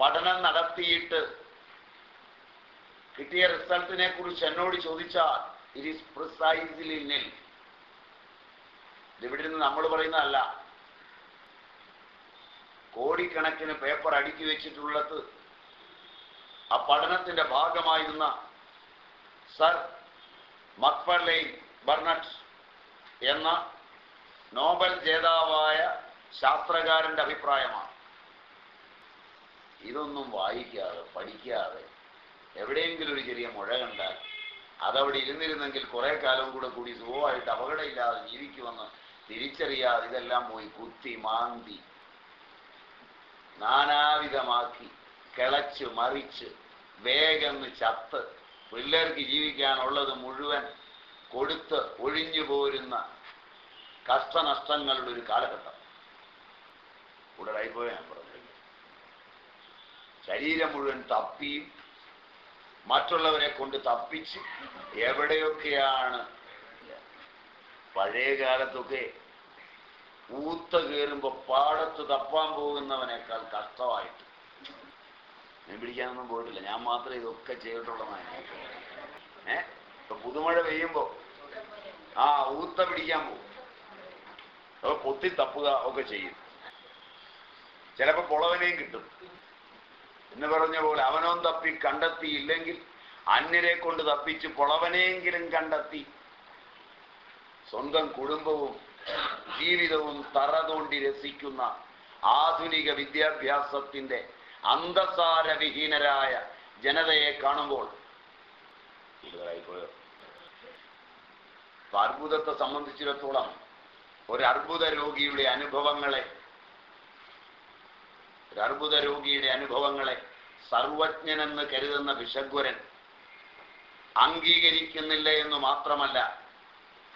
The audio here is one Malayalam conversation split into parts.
പഠനം നടത്തിയിട്ട് കിട്ടിയ റിസൾട്ടിനെ കുറിച്ച് എന്നോട് ചോദിച്ചാൽ ഇറ്റ് ഈസ് പ്രിസൈസ്ലി നിൽ ഇതിവിടെ നിന്ന് നമ്മൾ പറയുന്നതല്ല. കോടിക്കണക്കിന് പേപ്പർ അടുക്കി വെച്ചിട്ടുള്ളത് ആ പഠനത്തിന്റെ ഭാഗമായിരുന്ന സർ മക്ഫർലെയിൻ ബർണറ്റ് എന്ന നോബൽ ജേതാവായ ശാസ്ത്രകാരന്റെ അഭിപ്രായമാണ്. ഇതൊന്നും വായിക്കാതെ പഠിക്കാതെ എവിടെയെങ്കിലും ഒരു ചെറിയ മുഴ കണ്ടാൽ അതവിടെ ഇരുന്നിരുന്നെങ്കിൽ കുറെ കാലം കൂടെ കൂടി സുഖമായിട്ട് അപകടമില്ലാതെ ജീവിക്കുമെന്ന് തിരിച്ചറിയാതെ ഇതെല്ലാം പോയി കുത്തി മാന്തി നാനാവിധമാക്കി കിളച്ച് മറിച്ച് വേഗം ചത്ത് പിള്ളേർക്ക് ജീവിക്കാനുള്ളത് മുഴുവൻ കൊടുത്ത് ഒഴിഞ്ഞു പോരുന്ന കഷ്ടനഷ്ടങ്ങളുടെ ഒരു കാലഘട്ടം. ഉടലായി പറഞ്ഞത് ശരീരം മുഴുവൻ തപ്പിയും മറ്റുള്ളവരെ കൊണ്ട് തപ്പിച്ച് എവിടെയൊക്കെയാണ് പഴയ കാലത്തൊക്കെ ഊത്ത കയറുമ്പോ പാടത്ത് തപ്പാൻ പോകുന്നവനേക്കാൾ കഷ്ടമായിട്ട്. ഞാൻ പിടിക്കാനൊന്നും പോയിട്ടില്ല. ഞാൻ മാത്രമേ ഇതൊക്കെ ചെയ്തിട്ടുള്ളതാണ്. ഏ? ഇപ്പൊ പുതുമഴ പെയ്യുമ്പോ ആ ഊത്ത പിടിക്കാൻ പോകും. അപ്പൊ പൊത്തി തപ്പുക ഒക്കെ ചെയ്യും. ചിലപ്പോ പൊളവനെയും കിട്ടും. എന്ന് പറഞ്ഞ പോലെ അവനോൻ തപ്പി കണ്ടെത്തിയില്ലെങ്കിൽ അന്യരെ കൊണ്ട് തപ്പിച്ച് പുളവനെയെങ്കിലും കണ്ടെത്തി. സ്വന്തം കുടുംബവും ജീവിതവും തറ തോണ്ടി രസിക്കുന്ന ആധുനിക വിദ്യാഭ്യാസത്തിന്റെ അന്തസാരവിഹീനരായ ജനതയെ കാണുമ്പോൾ അർബുദത്തെ സംബന്ധിച്ചിടത്തോളം ഒരു അർബുദ രോഗിയുടെ അനുഭവങ്ങളെ അർബുദ രോഗിയുടെ അനുഭവങ്ങളെ സർവജ്ഞനെന്ന് കരുതുന്ന വിഷഗ്വരൻ അംഗീകരിക്കുന്നില്ല എന്ന് മാത്രമല്ല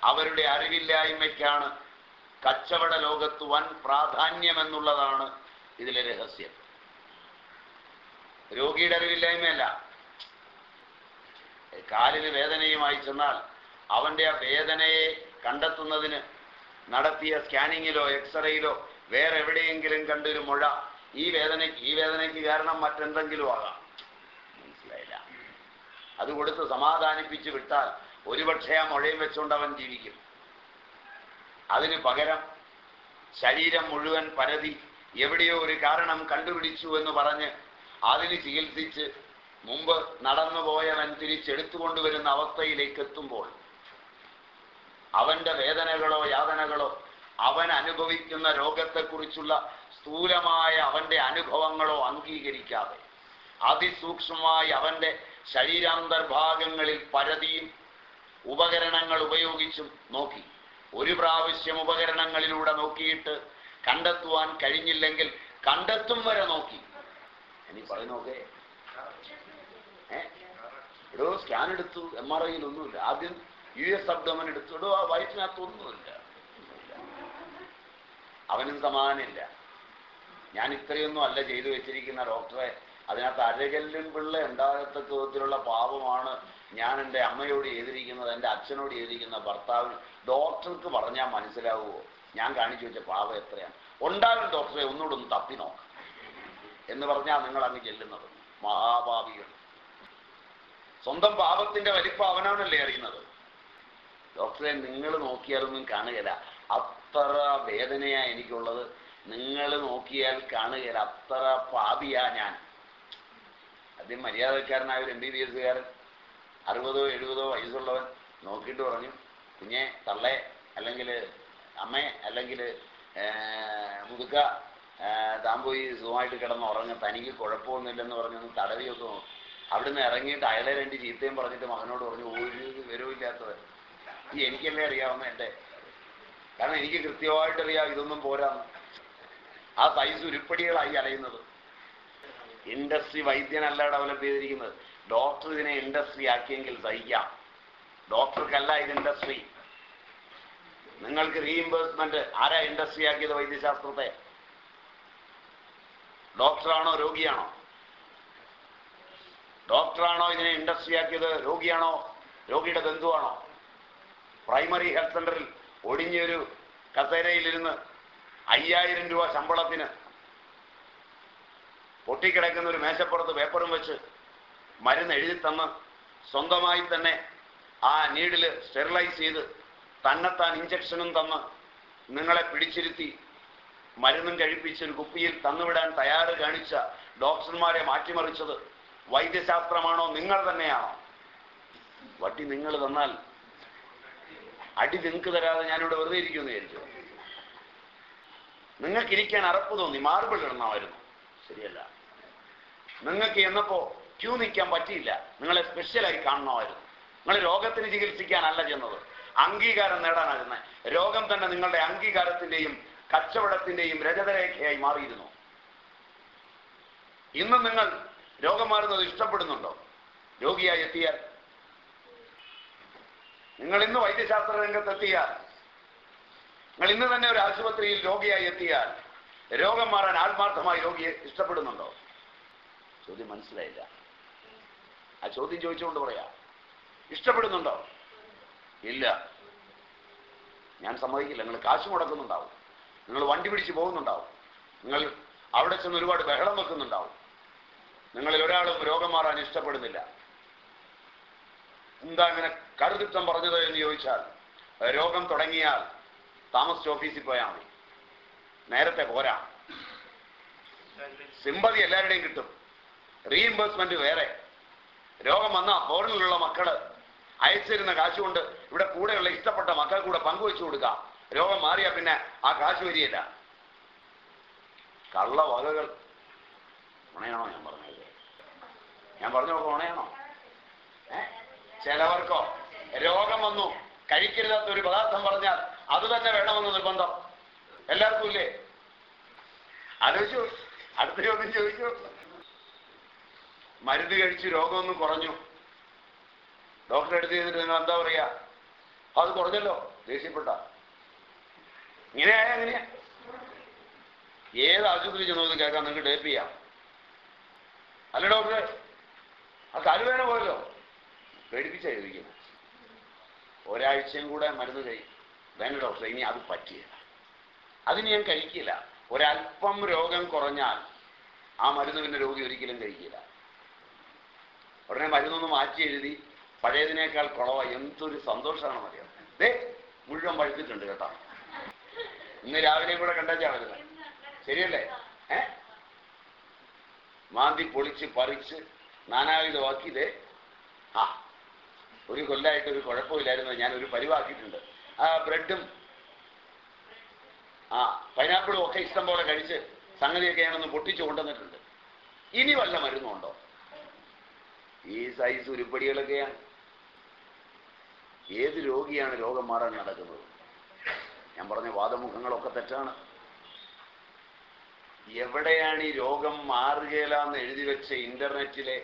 അവരുടെ അറിവില്ലായ്മയ്ക്കാണ് കച്ചവട ലോകത്ത് വൻ പ്രാധാന്യമെന്നുള്ളതാണ് ഇതിലെ രഹസ്യം. രോഗിയുടെ അറിവില്ലായ്മയല്ല. കാലിന് വേദനയുമായി ചെന്നാൽ അവന്റെ ആ വേദനയെ കണ്ടെത്തുന്നതിന് നടത്തിയ സ്കാനിങ്ങിലോ എക്സ്റേയിലോ വേറെ എവിടെയെങ്കിലും കണ്ടൊരു മുഴ ഈ വേദന ഈ വേദനയ്ക്ക് കാരണം മറ്റെന്തെങ്കിലും ആകാം. മനസ്സിലായില്ല. അത് കൊടുത്ത് സമാധാനിപ്പിച്ച് വിട്ടാൽ ഒരുപക്ഷെ ആ മുഴയും വെച്ചുകൊണ്ട് അവൻ ജീവിക്കും. അതിന് പകരം ശരീരം മുഴുവൻ പരതി എവിടെയോ ഒരു കാരണം കണ്ടുപിടിച്ചു എന്ന് പറഞ്ഞ് അതിന് ചികിത്സിച്ച് മുമ്പ് നടന്നുപോയവൻ തിരിച്ചെടുത്തുകൊണ്ടുവരുന്ന അവസ്ഥയിലേക്ക് എത്തുമ്പോൾ അവന്റെ വേദനകളോ യാതനകളോ അവൻ അനുഭവിക്കുന്ന രോഗത്തെക്കുറിച്ചുള്ള സ്ഥൂലമായ അവന്റെ അനുഭവങ്ങളോ അംഗീകരിക്കാതെ. അതിസൂക്ഷ്മമായി അവന്റെ ശരീരാന്തർഭാഗങ്ങളിൽ പരതിയും ഉപകരണങ്ങൾ ഉപയോഗിച്ചും നോക്കി. ഒരു പ്രാവശ്യം ഉപകരണങ്ങളിലൂടെ നോക്കിയിട്ട് കണ്ടെത്തുവാൻ കഴിഞ്ഞില്ലെങ്കിൽ കണ്ടെത്തും വരെ നോക്കി. ഇനി പറഞ്ഞു നോക്കേ. എടോ സ്കാൻ എടുത്തു. എം ആർ ഐയിൽ ഒന്നുമില്ല ആദ്യം യു എസ് അബ്ദമൻ എടുത്തു. എടോ ആ വയറ്റിനകത്ത് ഒന്നുമില്ല അവനും സമാനമില്ല ഞാൻ ഇത്രയൊന്നും അല്ല ചെയ്തു വെച്ചിരിക്കുന്ന ഡോക്ടറെ. അതിനകത്ത് അരകല്ലും പിള്ള ഉണ്ടാകത്തക്ക വിധത്തിലുള്ള പാപമാണ് ഞാൻ എന്റെ അമ്മയോട് ചെയ്തിരിക്കുന്നത് എന്റെ അച്ഛനോട് ചെയ്തിരിക്കുന്ന ഭർത്താവിന്. ഡോക്ടർക്ക് പറഞ്ഞാൽ മനസ്സിലാവുമോ ഞാൻ കാണിച്ചു വെച്ച പാപം എത്രയാണ്? ഉണ്ടാകും ഡോക്ടറെ ഒന്നുകൂടെ ഒന്ന് തപ്പി നോക്കാം. എന്ന് പറഞ്ഞാൽ നിങ്ങൾ അങ്ങ് ചെല്ലുന്നത്. മഹാഭാവികൾ സ്വന്തം പാപത്തിന്റെ വലിപ്പം അവനവനല്ലേ അറിയുന്നത്? ഡോക്ടറെ നിങ്ങൾ നോക്കിയാലൊന്നും കാണുകയില്ല. അത്ര വേദനയാ എനിക്കുള്ളത്. നിങ്ങൾ നോക്കിയാൽ കാണുകയില്ല. അത്ര പാപിയാ ഞാൻ. ആദ്യം മര്യാദക്കാരനായ ഒരു എം ബി ബി എസ്സുകാരൻ അറുപതോ എഴുപതോ വയസ്സുള്ളവൻ നോക്കിയിട്ട് പറഞ്ഞു കുഞ്ഞെ തള്ളെ അല്ലെങ്കിൽ അമ്മേ അല്ലെങ്കിൽ മുതുക്ക താൻ പോയി സുഖമായിട്ട് കിടന്ന് ഉറങ്ങ തനിക്ക് കുഴപ്പമൊന്നുമില്ലെന്ന് പറഞ്ഞൊന്ന് തടവിയൊക്കെ നോക്കും. അവിടുന്ന് ഇറങ്ങിയിട്ട് അയാളെ രണ്ട് ചീത്തയും പറഞ്ഞിട്ട് മകനോട് പറഞ്ഞു ഒരു വിവരമില്ലാത്തവൻ ഈ എനിക്കല്ലേ അറിയാവുന്ന എന്റെ. കാരണം എനിക്ക് കൃത്യമായിട്ടറിയാം ഇതൊന്നും പോരാന്ന്. ആ സൈസ് ഉരുപ്പടികളായി അലയുന്നത്. ഇൻഡസ്ട്രി വൈദ്യനല്ല ഡെവലപ്പ് ചെയ്തിരിക്കുന്നത് ഡോക്ടർ ഇതിനെ ഇൻഡസ്ട്രി ആക്കിയെങ്കിൽ സഹിക്കാം. ഡോക്ടർക്കല്ല ഇത് ഇൻഡസ്ട്രി നിങ്ങൾക്ക് റീഇംബേഴ്സ്മെന്റ് ആരാ ഇൻഡസ്ട്രി ആക്കിയത് വൈദ്യശാസ്ത്രത്തെ? ഡോക്ടറാണോ രോഗിയാണോ? ഡോക്ടറാണോ ഇതിനെ ഇൻഡസ്ട്രി ആക്കിയത് രോഗിയാണോ? രോഗിയുടെ ബന്ധുവാണോ? പ്രൈമറി ഹെൽത്ത് സെന്ററിൽ ഒടിഞ്ഞൊരു കസേരയിലിരുന്ന് അയ്യായിരം രൂപ ശമ്പളത്തിന് പൊട്ടിക്കിടക്കുന്ന ഒരു മേശപ്പുറത്ത് പേപ്പറും വെച്ച് മരുന്ന് എഴുതി തന്ന് സ്വന്തമായി തന്നെ ആ നീഡിൽ സ്റ്റെറിലൈസ് ചെയ്ത് തന്നെത്താൻ ഇഞ്ചക്ഷനും തന്ന് നിങ്ങളെ പിടിച്ചിരുത്തി മരുന്നും കഴിപ്പിച്ച് ഒരു കുപ്പിയിൽ തന്നുവിടാൻ തയ്യാറ് കാണിച്ച ഡോക്ടർമാരെ മാറ്റിമറിച്ചത് വൈദ്യശാസ്ത്രമാണോ നിങ്ങൾ തന്നെയാണോ? വട്ടി നിങ്ങൾ തന്നാൽ അടി നിങ്ങൾക്ക് തരാതെ ഞാനിവിടെ വെറുതെ ഇരിക്കുമെന്ന് വിചാരിച്ചു? നിങ്ങൾക്ക് ഇരിക്കാൻ അറപ്പ് തോന്നി മാർബിൾ ഇടണമായിരുന്നു. ശരിയല്ല. നിങ്ങൾക്ക് എന്നപ്പോ ക്യൂ നിൽക്കാൻ പറ്റിയില്ല. നിങ്ങളെ സ്പെഷ്യലായി കാണണമായിരുന്നു. നിങ്ങൾ രോഗത്തിന് ചികിത്സിക്കാനല്ല ചെന്നത്. അംഗീകാരം നേടാനായിരുന്നു. രോഗം തന്നെ നിങ്ങളുടെ അംഗീകാരത്തിന്റെയും കച്ചവടത്തിന്റെയും രജതരേഖയായി മാറിയിരുന്നു. ഇന്ന് നിങ്ങൾ രോഗം മാറുന്നത് ഇഷ്ടപ്പെടുന്നുണ്ടോ? രോഗിയായി എത്തിയാൽ? നിങ്ങൾ ഇന്ന് വൈദ്യശാസ്ത്ര രംഗത്തെത്തിയാൽ നിങ്ങൾ ഇന്ന് തന്നെ ഒരു ആശുപത്രിയിൽ രോഗിയായി എത്തിയാൽ രോഗം മാറാൻ ആത്മാർത്ഥമായി രോഗിയെ ഇഷ്ടപ്പെടുന്നുണ്ടോ? ചോദ്യം മനസ്സിലായില്ല. ആ ചോദ്യം ചോദിച്ചുകൊണ്ട് പറയാ. ഇഷ്ടപ്പെടുന്നുണ്ടോ? ഇല്ല. ഞാൻ സമ്മതിക്കില്ല. നിങ്ങൾ കാശ് മുടക്കുന്നുണ്ടാവും. നിങ്ങൾ വണ്ടി പിടിച്ച് പോകുന്നുണ്ടാവും. നിങ്ങൾ അവിടെ ചെന്ന് ഒരുപാട് ബഹളം വെക്കുന്നുണ്ടാവും. നിങ്ങളിൽ ഒരാളും രോഗം മാറാൻ ഇഷ്ടപ്പെടുന്നില്ല. എന്താ അങ്ങനെ കരുതിത്വം പറഞ്ഞത് എന്ന് ചോദിച്ചാൽ രോഗം തുടങ്ങിയാൽ താമസിച്ച് ഓഫീസിൽ പോയാൽ മതി. നേരത്തെ പോരാ. സിമ്പതി എല്ലാവരുടെയും കിട്ടും. റീഇംബേഴ്സ്മെന്റ് വേറെ. രോഗം വന്ന ഫോറിനിലുള്ള മക്കൾ അയച്ചിരുന്ന കാശുകൊണ്ട് ഇവിടെ കൂടെയുള്ള ഇഷ്ടപ്പെട്ട മക്കൾ കൂടെ പങ്കുവെച്ചു കൊടുക്കാം. രോഗം മാറിയാ പിന്നെ ആ കാശ് വരികയില്ല. കള്ള വകകൾ. ഉണയാണോ ഞാൻ പറഞ്ഞത്? ഞാൻ പറഞ്ഞു നോക്കാം ഉണയാണോ? ചിലവർക്കോ രോഗം വന്നു. കഴിക്കരുതാത്ത ഒരു പദാർത്ഥം പറഞ്ഞാൽ അത് തന്നെ വേണമെന്ന് നിർബന്ധം. എല്ലാവർക്കും ഇല്ലേ? ആലോചിച്ചു അടുത്ത ചോദ്യം ചോദിച്ചു മരുന്ന് കഴിച്ച് രോഗമൊന്നും കുറഞ്ഞു. ഡോക്ടറെ എടുത്ത് ചെയ്തിട്ട് നിങ്ങൾ എന്താ പറയാ അത് കുറഞ്ഞല്ലോ ദേഷ്യപ്പെട്ട. ഇങ്ങനെയായ എങ്ങനെയാ? ഏത് ആശുപത്രി ചെന്നോന്ന് കേൾക്കാം നിങ്ങൾക്ക് ടേപ്പ് ചെയ്യാം. അല്ല ഡോക്ടറെ ആ കാലുവേന പോയല്ലോ. പേടിപ്പിച്ചാ ചോദിക്കുന്നത്. ഒരാഴ്ചയും കൂടെ മരുന്ന് കഴി വേണ്ട ഡോക്ടർ ഇനി അത് പറ്റിയില്ല. അതിന് ഞാൻ കഴിക്കില്ല. ഒരല്പം രോഗം കുറഞ്ഞാൽ ആ മരുന്ന് പിന്നെ രോഗി ഒരിക്കലും കഴിക്കില്ല. ഉടനെ മരുന്നൊന്ന് മാറ്റി എഴുതി പഴയതിനേക്കാൾ കുളവ. എന്തൊരു സന്തോഷമാണ് അറിയാം ദേ മുഴുവൻ പഴുത്തിട്ടുണ്ട് കേട്ടോ. ഇന്ന് രാവിലെയും കൂടെ കണ്ടാച്ചാ വരുന്നത് ശരിയല്ലേ? ഏ? മാന്തി പൊളിച്ച് പറിച്ച് നാനാവിധമാക്കി ഇതേ ആ ഒരു കൊല്ലായിട്ട് ഒരു കുഴപ്പമില്ലായിരുന്നു. ഞാൻ ഒരു പരിവാക്കിയിട്ടുണ്ട്. ബ്രെഡും ആ പൈനാപ്പിളും ഒക്കെ ഇഷ്ടം പോലെ കഴിച്ച് സംഗതിയൊക്കെ ഞാനൊന്ന് പൊട്ടിച്ചു കൊണ്ടുവന്നിട്ടുണ്ട്. ഇനി വല്ല മരുന്നുണ്ടോ ഈ സൈസ് ഉരുപ്പടികളൊക്കെയാണ്. ഏത് രോഗിയാണ് രോഗം മാറാൻ നടക്കുന്നത്? ഞാൻ പറഞ്ഞ വാദമുഖങ്ങളൊക്കെ തെറ്റാണ്. എവിടെയാണ് ഈ രോഗം മാറുകയില്ല എന്ന് എഴുതി വെച്ച ഇന്റർനെറ്റിലെ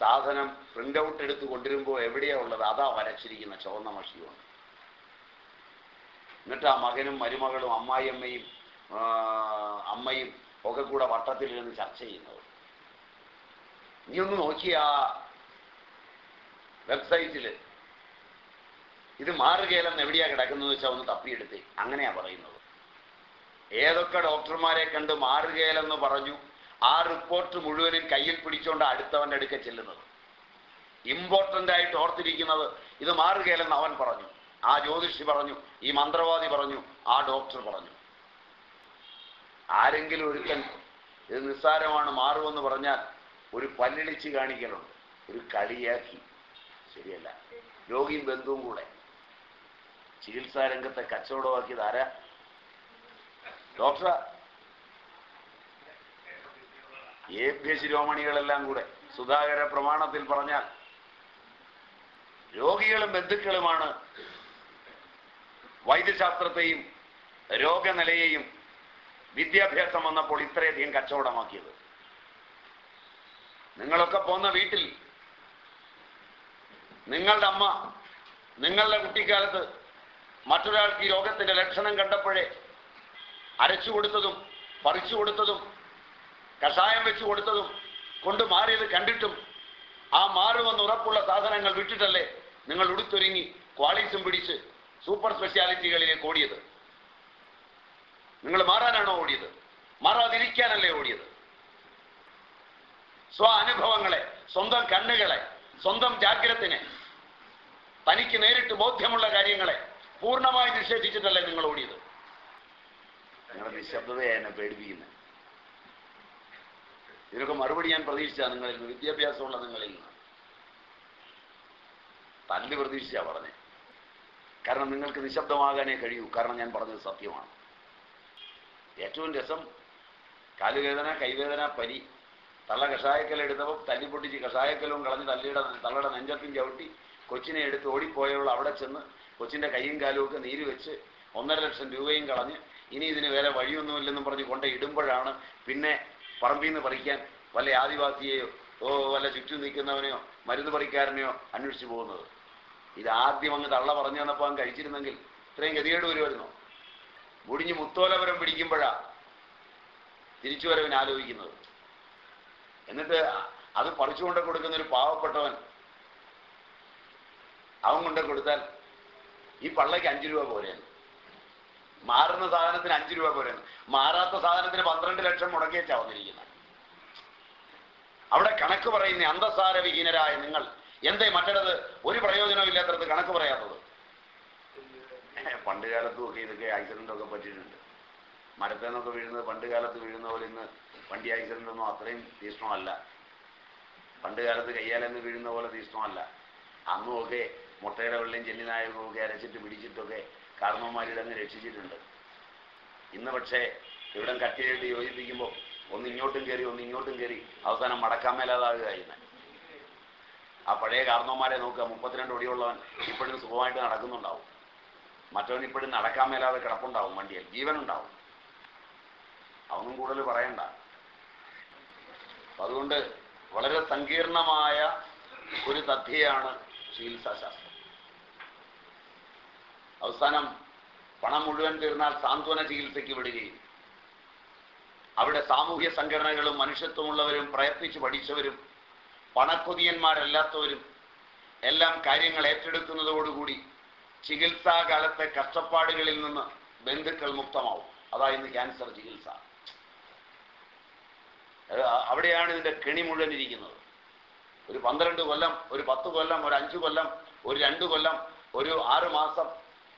സാധനം പ്രിന്റ് ഔട്ട് എടുത്ത് കൊണ്ടുവരുമ്പോൾ എവിടെയാ ഉള്ളത്? അതാ വരച്ചിരിക്കുന്ന ചുവന്ന മഷിയുണ്ട്. എന്നിട്ട് ആ മകനും മരുമകളും അമ്മായിയമ്മയും അമ്മയും ഒക്കെ കൂടെ വട്ടത്തിലിരുന്ന് ചർച്ച ചെയ്യുന്നത്. നീ ഒന്ന് നോക്കിയ വെബ്സൈറ്റിൽ ഇത് മാറുകയില്ലെന്ന് എവിടെയാ കിടക്കുന്നത് വെച്ചാൽ ഒന്ന് തപ്പിയെടുത്തേ. അങ്ങനെയാ പറയുന്നത്. ഏതൊക്കെ ഡോക്ടർമാരെ കണ്ട് മാറുകയില്ലെന്ന് പറഞ്ഞു ആ റിപ്പോർട്ട് മുഴുവനും കയ്യിൽ പിടിച്ചുകൊണ്ട് അടുത്തവന്റെ അടുക്ക ചെല്ലുന്നത്. ഇമ്പോർട്ടന്റ് ആയിട്ട് ഓർത്തിരിക്കുന്നത് ഇത് മാറുകയില്ലെന്ന് അവൻ പറഞ്ഞു. ആ ജ്യോതിഷി പറഞ്ഞു ഈ മന്ത്രവാദി പറഞ്ഞു ആ ഡോക്ടർ പറഞ്ഞു. ആരെങ്കിലും ഒരുക്കൻ ഇത് നിസ്സാരമാണ് മാറുമെന്ന് പറഞ്ഞാൽ ഒരു പല്ലിളിച്ച് കാണിക്കലുണ്ട് ഒരു കളിയാക്കി. ശരിയല്ല. രോഗിയും ബന്ധുവും കൂടെ. ചികിത്സാ രംഗത്തെ കച്ചവടമാക്കിയത് ആരാ? ഡോക്ടർ പി ശിരോമണികളെല്ലാം കൂടെ. സുധാകര പ്രമാണത്തിൽ പറഞ്ഞാൽ രോഗികളും ബന്ധുക്കളുമാണ് വൈദ്യശാസ്ത്രത്തെയും രോഗനിലയെയും വിദ്യാഭ്യാസം വന്നപ്പോൾ ഇത്രയധികം കച്ചവടമാക്കിയത്. നിങ്ങളൊക്കെ പോന്ന വീട്ടിൽ നിങ്ങളുടെ അമ്മ നിങ്ങളുടെ കുട്ടിക്കാലത്ത് മറ്റൊരാൾക്ക് ഈ രോഗത്തിന്റെ ലക്ഷണം കണ്ടപ്പോഴേ അരച്ചു കൊടുത്തതും പറിച്ചു കൊടുത്തതും കഷായം വെച്ചു കൊടുത്തതും കൊണ്ട് മാറിയത് കണ്ടിട്ടും ആ മാറുമെന്ന് ഉറപ്പുള്ള സാധനങ്ങൾ വിട്ടിട്ടല്ലേ നിങ്ങൾ ഉടുത്തൊരുങ്ങി ക്വാളീസും പിടിച്ച് സൂപ്പർ സ്പെഷ്യാലിറ്റികളിലേക്ക് ഓടിയത്. നിങ്ങൾ മാറാനാണോ ഓടിയത്? മാറാതിരിക്കാനല്ലേ ഓടിയത്? സ്വ അനുഭവങ്ങളെ സ്വന്തം കണ്ണുകളെ സ്വന്തം ജാഗ്രത്തിനെ തനിക്ക് നേരിട്ട് ബോധ്യമുള്ള കാര്യങ്ങളെ പൂർണമായി നിഷേധിച്ചിട്ടല്ലേ നിങ്ങൾ ഓടിയത്? നിങ്ങളുടെ നിശബ്ദതയെ എന്നെ പേടിപ്പിക്കുന്നത്. ഇതിനൊക്കെ മറുപടി ഞാൻ പ്രതീക്ഷിച്ച നിങ്ങളിൽ നിന്ന് വിദ്യാഭ്യാസമുള്ള നിങ്ങളിൽ നിന്ന്. തല്ല് പ്രതീക്ഷിച്ചാ പറഞ്ഞേ. കാരണം നിങ്ങൾക്ക് നിശബ്ദമാകാനേ കഴിയൂ. കാരണം ഞാൻ പറഞ്ഞത് സത്യമാണ്. ഏറ്റവും രസം കാലുവേദന കൈവേദന പരി തള്ള കഷായക്കൽ എടുത്തപ്പോൾ തല്ലിപ്പൊട്ടിച്ച് കഷായക്കലും കളഞ്ഞ് തള്ളിയുടെ തള്ളയുടെ നെഞ്ചത്തും ചവിട്ടി കൊച്ചിനെ എടുത്ത് ഓടിപ്പോയവൾ അവിടെ ചെന്ന് കൊച്ചിന്റെ കൈയും കാലും ഒക്കെ നീര് വെച്ച് ഒന്നര ലക്ഷം രൂപയും കളഞ്ഞ് ഇനി ഇതിന് വേറെ വഴിയൊന്നുമില്ലെന്നും പറഞ്ഞ് കൊണ്ട് ഇടുമ്പോഴാണ് പിന്നെ പറമ്പിൽ നിന്ന് പറിക്കാൻ വല്ല ആദിവാസിയെയോ ഓ വല്ല ചുറ്റും നിൽക്കുന്നവനെയോ മരുന്ന് പറിക്കാരനെയോ അന്വേഷിച്ചു പോകുന്നത്. ഇത് ആദ്യം അങ്ങ് തള്ള പറഞ്ഞു തന്നപ്പോൾ അങ്ങ് കഴിച്ചിരുന്നെങ്കിൽ ഇത്രയും ഗതികേട് വരുമായിരുന്നോ? മുടിഞ്ഞ് മുത്തോലപുരം പിടിക്കുമ്പോഴാ തിരിച്ചു വരവിന് ആലോചിക്കുന്നത്. എന്നിട്ട് അത് പറിച്ചുകൊണ്ട് കൊടുക്കുന്ന ഒരു പാവപ്പെട്ടവൻ അവൻ കൊണ്ട് കൊടുത്താൽ ഈ പള്ളയ്ക്ക് അഞ്ചു രൂപ പോരെയാണ് മാറുന്ന സാധനത്തിന് അഞ്ചു രൂപ പോരെയാണ് മാറാത്ത സാധനത്തിന് പന്ത്രണ്ട് ലക്ഷം മുടക്കിയേച്ചാ വന്നിരിക്കുന്നത് അവിടെ കണക്ക് പറയുന്ന അന്തസാര വിഹീനരായ നിങ്ങൾ എന്തേ മറ്റേടത്? ഒരു പ്രയോജനവും ഇല്ലാത്തടത്ത് കണക്ക് പറയാത്തത്. പണ്ട് കാലത്തും ഒക്കെ ഇതൊക്കെ ആക്സിഡന്റ് ഒക്കെ പറ്റിയിട്ടുണ്ട്. മരത്തിൽ നിന്നൊക്കെ വീഴുന്നത് പണ്ട് കാലത്ത് വീഴുന്ന പോലെ ഇന്ന് വണ്ടി ആക്സിഡന്റ് ഒന്നും അത്രയും തീഷ്ണമല്ല. പണ്ട് കാലത്ത് കയ്യാലെന്ന് വീഴുന്ന പോലെ തീഷ്ണമല്ല. അന്നും ഒക്കെ മുട്ടയുടെ വെള്ളയും ചെല്ലിനായകം ഒക്കെ അരച്ചിട്ട് പിടിച്ചിട്ടൊക്കെ കാരണവന്മാരിൽ അങ്ങ് രക്ഷിച്ചിട്ടുണ്ട്. ഇന്ന് പക്ഷേ ഇവിടം കട്ടിയായിട്ട് യോജിപ്പിക്കുമ്പോൾ ഒന്ന് ഇങ്ങോട്ടും കയറി ഒന്ന് ഇങ്ങോട്ടും കയറി അവസാനം മടക്കാൻ മേലാതാകുകയായിരുന്നു ആ പഴയ കാരണവന്മാരെ നോക്കുക. മുപ്പത്തിരണ്ട് ഒടിയുള്ളവൻ ഇപ്പോഴും സുഖമായിട്ട് നടക്കുന്നുണ്ടാവും. മറ്റവൻ ഇപ്പോഴും നടക്കാൻ മേലാതെ കിടപ്പുണ്ടാവും വണ്ടിയിൽ. ജീവനുണ്ടാവും. അവനും കൂടുതൽ പറയണ്ട. അതുകൊണ്ട് വളരെ സങ്കീർണമായ ഒരു തഥ്യയാണ് ചികിത്സാശാസ്ത്രം. അവസാനം പണം മുഴുവൻ തീർന്നാൽ സാന്ത്വന ചികിത്സയ്ക്ക് വിടുകയും അവിടെ സാമൂഹ്യ സംഘടനകളും മനുഷ്യത്വമുള്ളവരും പ്രയത്നിച്ച് പഠിച്ചവരും പണക്കൊതിയന്മാരല്ലാത്തവരും എല്ലാം കാര്യങ്ങൾ ഏറ്റെടുക്കുന്നതോടുകൂടി ചികിത്സാകാലത്തെ കഷ്ടപ്പാടുകളിൽ നിന്ന് ബന്ധുക്കൾ മുക്തമാവും. അതായിരുന്നു ക്യാൻസർ ചികിത്സ. അവിടെയാണ് ഇതിന്റെ കെണി മുഴുവൻ ഇരിക്കുന്നത്. ഒരു പന്ത്രണ്ട് കൊല്ലം ഒരു പത്ത് കൊല്ലം ഒരു അഞ്ചു കൊല്ലം ഒരു രണ്ട് കൊല്ലം ഒരു ആറ് മാസം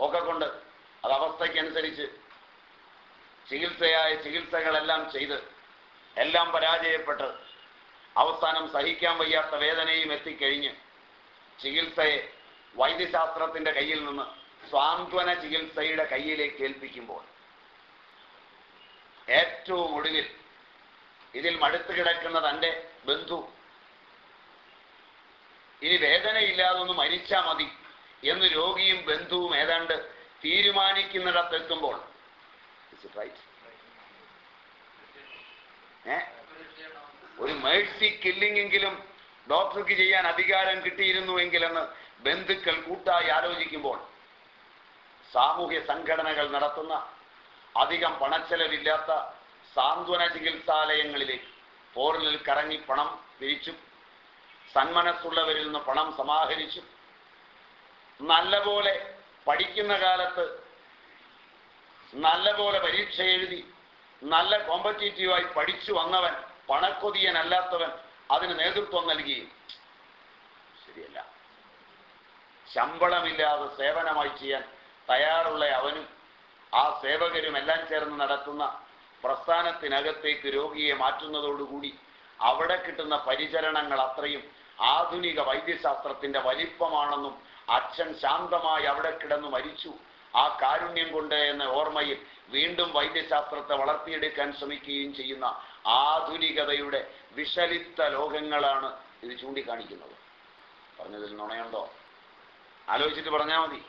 ഒക്കെ കൊണ്ട് അത് അവസ്ഥയ്ക്കനുസരിച്ച് ചികിത്സയായ ചികിത്സകളെല്ലാം ചെയ്ത് എല്ലാം പരാജയപ്പെട്ട് അവസാനം സഹിക്കാൻ വയ്യാത്ത വേദനയും എത്തിക്കഴിഞ്ഞ് ചികിത്സയെ വൈദ്യശാസ്ത്രത്തിന്റെ കയ്യിൽ നിന്ന് സ്വാന്തന ചികിത്സയുടെ കയ്യിലേക്ക് ഏൽപ്പിക്കുമ്പോൾ ഏറ്റവും ഒടുവിൽ ഇതിൽ മടുത്തു കിടക്കുന്ന തന്റെ ബന്ധു ഇനി വേദനയില്ലാതെ ഒന്ന് മരിച്ചാ മതി എന്ന് രോഗിയും ബന്ധുവും ഏതാണ്ട് തീരുമാനിക്കുന്നിടത്തെത്തുമ്പോൾ ഏ? ഒരു മേഴ്സി കില്ലിങ്ങെങ്കിലും ഡോക്ടർക്ക് ചെയ്യാൻ അധികാരം കിട്ടിയിരുന്നുവെങ്കിലെന്ന് ബന്ധുക്കൾ കൂട്ടായി ആലോചിക്കുമ്പോൾ സാമൂഹ്യ സംഘടനകൾ നടത്തുന്ന അധികം പണച്ചെലവില്ലാത്ത സാന്ത്വന ചികിത്സാലയങ്ങളിലേക്ക് പോർലിൽ കറങ്ങി പണം പിരിച്ചും സന്മനസ്സുള്ളവരിൽ നിന്ന് പണം സമാഹരിച്ചും നല്ലപോലെ പഠിക്കുന്ന കാലത്ത് നല്ലപോലെ പരീക്ഷ എഴുതി നല്ല കോമ്പറ്റീറ്റീവായി പഠിച്ചു വന്നവൻ പണക്കൊതിയനല്ലാത്തവൻ അതിന് നേതൃത്വം നൽകി. ശരിയല്ല. ശമ്പളമില്ലാതെ സേവനമായി ചെയ്യാൻ തയ്യാറുള്ള അവനും ആ സേവകരും എല്ലാം ചേർന്ന് നടത്തുന്ന പ്രസ്ഥാനത്തിനകത്തേക്ക് രോഗിയെ മാറ്റുന്നതോടുകൂടി അവിടെ കിട്ടുന്ന പരിചരണങ്ങൾ അത്രയും ആധുനിക വൈദ്യശാസ്ത്രത്തിന്റെ വലിപ്പമാണെന്നും അച്ഛൻ ശാന്തമായി അവിടെ കിടന്നു മരിച്ചു. ആ കാരുണ്യം കൊണ്ട് എന്ന ഓർമ്മയിൽ വീണ്ടും വൈദ്യശാസ്ത്രത്തെ വളർത്തിയെടുക്കാൻ ശ്രമിക്കുകയും ചെയ്യുന്ന ആധുനികതയുടെ വിഷലിപ്ത ലോകങ്ങളാണ് ഇത് ചൂണ്ടിക്കാണിക്കുന്നത്. പറഞ്ഞതിൽ നുണയുണ്ടോ? ആലോചിച്ചിട്ട് പറഞ്ഞാൽ മതി.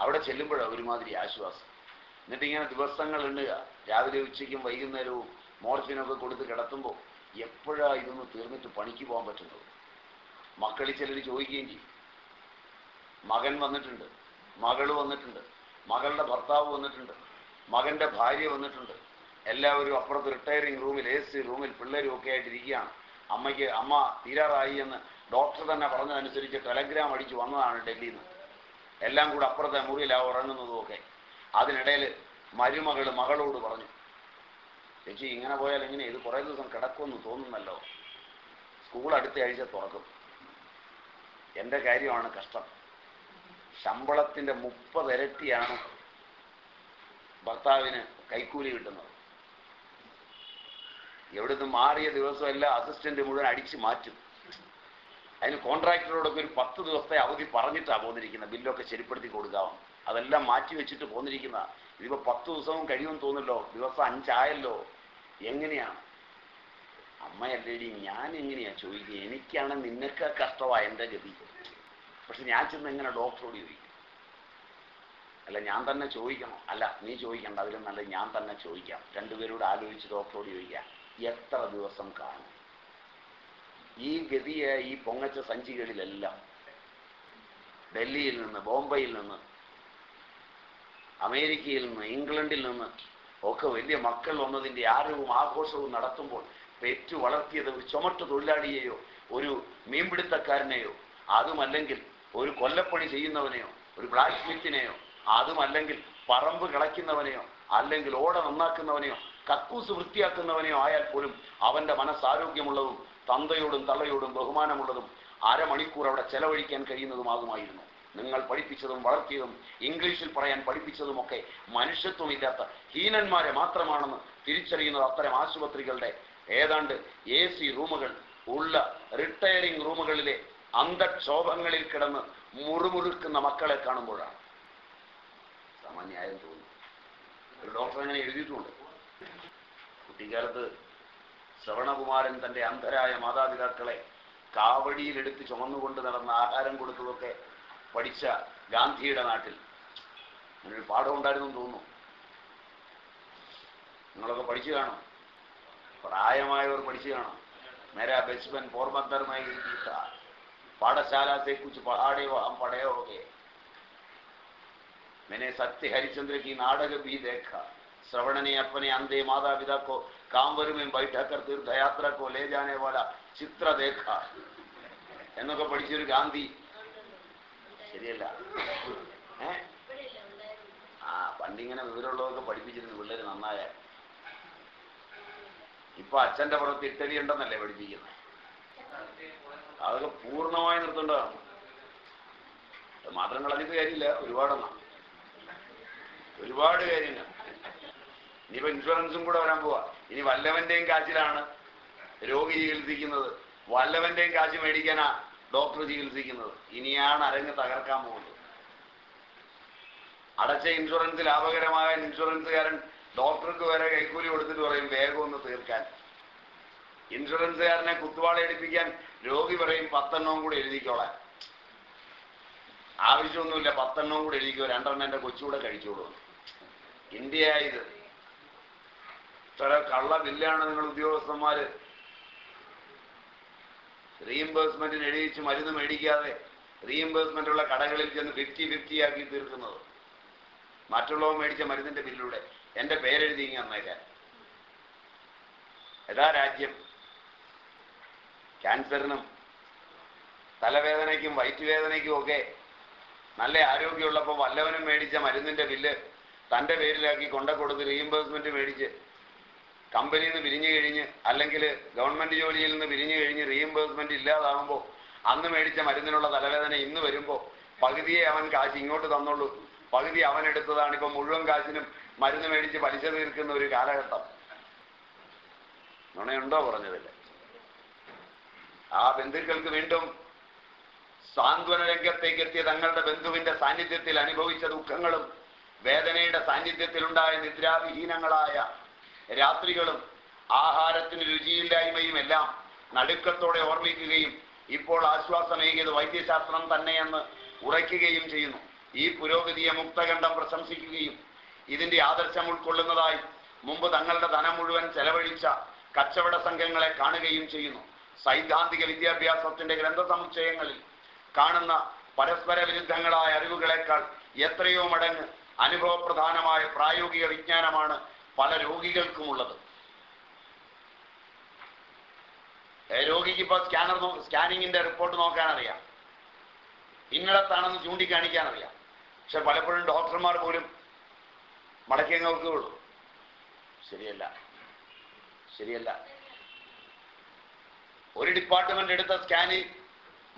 അവിടെ ചെല്ലുമ്പോഴാണ് ഒരുമാതിരി ആശ്വാസം. എന്നിട്ട് ഇങ്ങനെ ദിവസങ്ങൾ എണ്ണുക. രാവിലെ ഉച്ചയ്ക്കും വൈകുന്നേരവും മോർഫിനൊക്കെ കൊടുത്ത് കിടത്തുമ്പോൾ എപ്പോഴാ ഇതൊന്ന് തീർന്നിട്ട് പണിക്ക് പോകാൻ പറ്റുന്നത്? മക്കളിൽ ചിലർ ചോദിക്കുകയും ചെയ്യും. മകൻ വന്നിട്ടുണ്ട്. മകൾ വന്നിട്ടുണ്ട്. മകളുടെ ഭർത്താവ് വന്നിട്ടുണ്ട്. മകന്റെ ഭാര്യ വന്നിട്ടുണ്ട്. എല്ലാവരും അപ്പുറത്ത് റിട്ടയറിംഗ് റൂമിൽ എ സി റൂമിൽ പിള്ളേരും ഒക്കെ ആയിട്ടിരിക്കുകയാണ്. അമ്മയ്ക്ക് അമ്മ തീരാറായി എന്ന് ഡോക്ടർ തന്നെ പറഞ്ഞതനുസരിച്ച് ടെലഗ്രാം അടിച്ചു വന്നതാണ് ഡൽഹിയിൽ നിന്ന് എല്ലാം കൂടെ അപ്പുറത്തെ മുറിയിലാവും ഉറങ്ങുന്നതും ഒക്കെ. അതിനിടയിൽ മരുമകൾ മകളോട് പറഞ്ഞു ചേച്ചി ഇങ്ങനെ പോയാൽ എങ്ങനെ ഇത് കുറേ ദിവസം കിടക്കുമെന്ന് തോന്നുന്നല്ലോ. സ്കൂൾ അടുത്ത ആഴ്ച തുറക്കും. എന്റെ കാര്യമാണ് കഷ്ടം. ശമ്പളത്തിന്റെ മുപ്പത് ഇരട്ടിയാണ് ഭർത്താവിന് കൈക്കൂലി കിട്ടുന്നത്. എവിടുന്ന് മാറിയ ദിവസമല്ല അസിസ്റ്റന്റ് മുഴുവൻ അടിച്ചു മാറ്റും. അതിന് കോൺട്രാക്ടറോടൊക്കെ ഒരു പത്ത് ദിവസത്തെ അവധി പറഞ്ഞിട്ടാണ് പോന്നിരിക്കുന്നത്. ബില്ലൊക്കെ ശരിപ്പെടുത്തി കൊടുക്കാവും അതെല്ലാം മാറ്റി വെച്ചിട്ട് പോന്നിരിക്കുന്ന. ഇതിപ്പോ പത്ത് ദിവസവും കഴിയുമെന്ന് തോന്നുന്നല്ലോ. ദിവസം അഞ്ചായല്ലോ. എങ്ങനെയാണ്? അമ്മയല്ലേടി ഞാൻ എങ്ങനെയാ ചോദിക്കുക എനിക്കാണ് നിനക്ക് കഷ്ടമായ എന്റെ ഗതി. പക്ഷെ ഞാൻ ചെന്ന് എങ്ങനെ ഡോക്ടറോട് ചോദിക്കും. അല്ല ഞാൻ തന്നെ ചോദിക്കണം. അല്ല നീ ചോദിക്കണ്ട അതിലും നല്ല ഞാൻ തന്നെ ചോദിക്കാം. രണ്ടുപേരോട് ആലോചിച്ച് ഡോക്ടറോട് ചോദിക്കാം എത്ര ദിവസം കാണും? ഈ ഗതിയെ ഈ പൊങ്ങച്ച സഞ്ചികളിലെല്ലാം ഡൽഹിയിൽ നിന്ന് ബോംബെയിൽ നിന്ന് അമേരിക്കയിൽ നിന്ന് ഇംഗ്ലണ്ടിൽ നിന്ന് ഒക്കെ വലിയ മക്കൾ വന്നതിന്റെ ആരവും ആഘോഷവും നടത്തുമ്പോൾ പെറ്റു വളർത്തിയത് ഒരു ചുമട്ട് തൊഴിലാളിയെയോ ഒരു മീൻപിടുത്തക്കാരനെയോ അതുമല്ലെങ്കിൽ ഒരു കൊല്ലപ്പണി ചെയ്യുന്നവനെയോ ഒരു ബ്ലാക്ക് സ്മിത്തിനെയോ അതുമല്ലെങ്കിൽ പറമ്പ് കിളയ്ക്കുന്നവനെയോ അല്ലെങ്കിൽ ഓട നന്നാക്കുന്നവനെയോ കക്കൂസ് വൃത്തിയാക്കുന്നവനെയോ ആയാൽ പോലും അവന്റെ മനസ്സാരോഗ്യമുള്ളതും തന്തയോടും തള്ളയോടും ബഹുമാനമുള്ളതും അരമണിക്കൂർ അവിടെ ചെലവഴിക്കാൻ കഴിയുന്നതുമാകുമായിരുന്നു. നിങ്ങൾ പഠിപ്പിച്ചതും വളർത്തിയതും ഇംഗ്ലീഷിൽ പറയാൻ പഠിപ്പിച്ചതുമൊക്കെ മനുഷ്യത്വമില്ലാത്ത ഹീനന്മാരെ മാത്രമാണെന്ന് തിരിച്ചറിയുന്നത് അത്തരം ആശുപത്രികളുടെ ഏതാണ്ട് എ റൂമുകൾ ഉള്ള റിട്ടയറിംഗ് റൂമുകളിലെ അന്ധക്ഷോഭങ്ങളിൽ കിടന്ന് മുറുമുറുക്കുന്ന മക്കളെ കാണുമ്പോഴാണ്. സാമാന്യായം തോന്നുന്നു. ഡോക്ടർ അങ്ങനെ എഴുതിയിട്ടുണ്ട്. കുട്ടിക്കാലത്ത് ശ്രവണകുമാരൻ തന്റെ അന്ധരായ മാതാപിതാക്കളെ കാവടിയിലെടുത്ത് ചുമന്നുകൊണ്ട് നടന്ന ആഹാരം കൊടുത്തതൊക്കെ പഠിച്ച ഗാന്ധിയുടെ നാട്ടിൽ. അങ്ങനൊരു പാഠം ഉണ്ടായിരുന്നു തോന്നുന്നു. നിങ്ങളൊക്കെ പഠിച്ചു കാണാം. പ്രായമായവർ പഠിച്ചു കാണാം. നേരെ ബെസ്മൻ പോർബന്ധർമായി മൈ पाठशाला से कुछ पहाड़े हम पढ़े हो गए मैंने सत्य हरिचंद्र की नाटक भी देखा श्रवण ने अपने अंधे माता पिता को कांवर में बैठा कर तीर्थ यात्रा को ले जाने वाला ചിത്ര ദേഖ എന്നൊക്കെ പഠിച്ചൊരു ഗാന്ധി ശരിയല്ല ഏ ആ പണ്ടിങ്ങനെ വിവരമുള്ളതൊക്കെ പഠിപ്പിച്ചിരുന്നു പിള്ളേര് നന്നായ ഇപ്പൊ അച്ഛന്റെ പുറത്ത് ഇറ്റലി ഉണ്ടെന്നല്ലേ പഠിപ്പിക്കുന്നത് അതൊക്കെ പൂർണമായി നിർത്തേണ്ടതാണ് അത് മാത്രം കളഞ്ഞിട്ട് കാര്യമില്ല. ഒരുപാടെണ്ണം. ഒരുപാട് കാര്യങ്ങൾ ഇനിയിപ്പോ ഇൻഷുറൻസും കൂടെ വരാൻ പോവാ. ഇനി വല്ലവന്റെയും കാശിലാണ് രോഗി ചികിത്സിക്കുന്നത്. വല്ലവന്റെയും കാശ് മേടിക്കാനാ ഡോക്ടർ ചികിത്സിക്കുന്നത്. ഇനിയാണ് അരങ്ങ് തകർക്കാൻ പോകുന്നത്. അടച്ച ഇൻഷുറൻസ് ലാഭകരമായ ഇൻഷുറൻസുകാരൻ ഡോക്ടർക്ക് വരെ കൈക്കൂലി കൊടുത്തിട്ട് പറയും വേഗം ഒന്ന് തീർക്കാൻ. ഇൻഷുറൻസുകാരനെ കുത്തുവാള എടുപ്പിക്കാൻ രോഗി പറയും പത്തെണ്ണവും കൂടി എഴുതിക്കോളാൻ. ആവശ്യമൊന്നുമില്ല പത്തെണ്ണവും കൂടി എഴുതിക്കോ രണ്ടെണ്ണം എന്റെ കൊച്ചുകൂടെ കഴിച്ചോളൂ. ഇന്ത്യ ഇത് ഇത്ര കള്ള ബില്ലാണ് നിങ്ങൾ ഉദ്യോഗസ്ഥന്മാര്. റീഇംബേഴ്സ്മെന്റിന് എഴുതിച്ച് മരുന്ന് മേടിക്കാതെ റീഇംബേഴ്സ്മെന്റ് ഉള്ള കടകളിൽ ചെന്ന് ഫിഫ്റ്റി ഫിഫ്റ്റി ആക്കി തീർക്കുന്നത്. മറ്റുള്ളവ മേടിച്ച മരുന്നിന്റെ ബില്ലിലൂടെ. എന്റെ പേരെഴുതി ഇങ്ങനെ അന്നേക്കാൻ യഥാ രാജ്യം. ക്യാൻസറിനും തലവേദനയ്ക്കും വയറ്റുവേദനയ്ക്കും ഒക്കെ നല്ല ആരോഗ്യമുള്ളപ്പോൾ വല്ലവനും മേടിച്ച മരുന്നിന്റെ ബില്ല് തന്റെ പേരിലാക്കി കൊണ്ട കൊടുത്ത് റീഇംബേഴ്സ്മെന്റ് മേടിച്ച് കമ്പനിയിൽ നിന്ന് പിരിഞ്ഞു കഴിഞ്ഞ് അല്ലെങ്കിൽ ഗവൺമെന്റ് ജോലിയിൽ നിന്ന് പിരിഞ്ഞു കഴിഞ്ഞ് റീഇംബേഴ്സ്മെന്റ് ഇല്ലാതാകുമ്പോൾ അന്ന് മേടിച്ച മരുന്നിനുള്ള തലവേദന ഇന്ന് വരുമ്പോൾ പകുതിയെ അവൻ കാശ് ഇങ്ങോട്ട് തന്നുള്ളൂ പകുതി അവൻ എടുത്തതാണ്. ഇപ്പൊ മുഴുവൻ കാശിനും മരുന്ന് മേടിച്ച് പലിശ തീർക്കുന്ന ഒരു കാലഘട്ടം. നുണയുണ്ടോ പറഞ്ഞതില്ല ആ ബന്ധുക്കൾക്ക് വീണ്ടും സാന്ത്വന രംഗത്തേക്ക് എത്തിയ തങ്ങളുടെ ബന്ധുവിന്റെ സാന്നിധ്യത്തിൽ അനുഭവിച്ച ദുഃഖങ്ങളും വേദനയുടെ സാന്നിധ്യത്തിലുണ്ടായ നിദ്രാവിഹീനങ്ങളായ രാത്രികളും ആഹാരത്തിന് രുചിയില്ലായ്മയും എല്ലാം നടുക്കത്തോടെ ഓർമ്മിക്കുകയും ഇപ്പോൾ ആശ്വാസമേകിയത് വൈദ്യശാസ്ത്രം തന്നെയെന്ന് ഉറയ്ക്കുകയും ചെയ്യുന്നു. ഈ പുരോഗതിയെ മുക്തകണ്ഠം പ്രശംസിക്കുകയും ഇതിന്റെ ആദർശം ഉൾക്കൊള്ളുന്നതായി മുമ്പ് തങ്ങളുടെ ധനം മുഴുവൻ ചെലവഴിച്ച കച്ചവട സംഘങ്ങളെ കാണുകയും ചെയ്യുന്നു. സൈദ്ധാന്തിക വിദ്യാഭ്യാസത്തിന്റെ ഗ്രന്ഥസമുച്ചയങ്ങളിൽ കാണുന്ന പരസ്പര വിരുദ്ധങ്ങളായ അറിവുകളെക്കാൾ എത്രയോ മടങ്ങ് അനുഭവപ്രധാനമായ പ്രായോഗിക വിജ്ഞാനമാണ് പല രോഗികൾക്കുമുള്ളത്. രോഗിക്ക് ഇപ്പൊ സ്കാനർ സ്കാനിങ്ങിന്റെ റിപ്പോർട്ട് നോക്കാൻ അറിയാം ഇന്നിടത്താണെന്ന് ചൂണ്ടിക്കാണിക്കാൻ അറിയാം പക്ഷെ പലപ്പോഴും ഡോക്ടർമാർ പോലും മടക്കി അങ്ങ് ശരിയല്ല. ശരിയല്ല. ഒരു ഡിപ്പാർട്ട്മെന്റ് എടുത്ത സ്കാനിൽ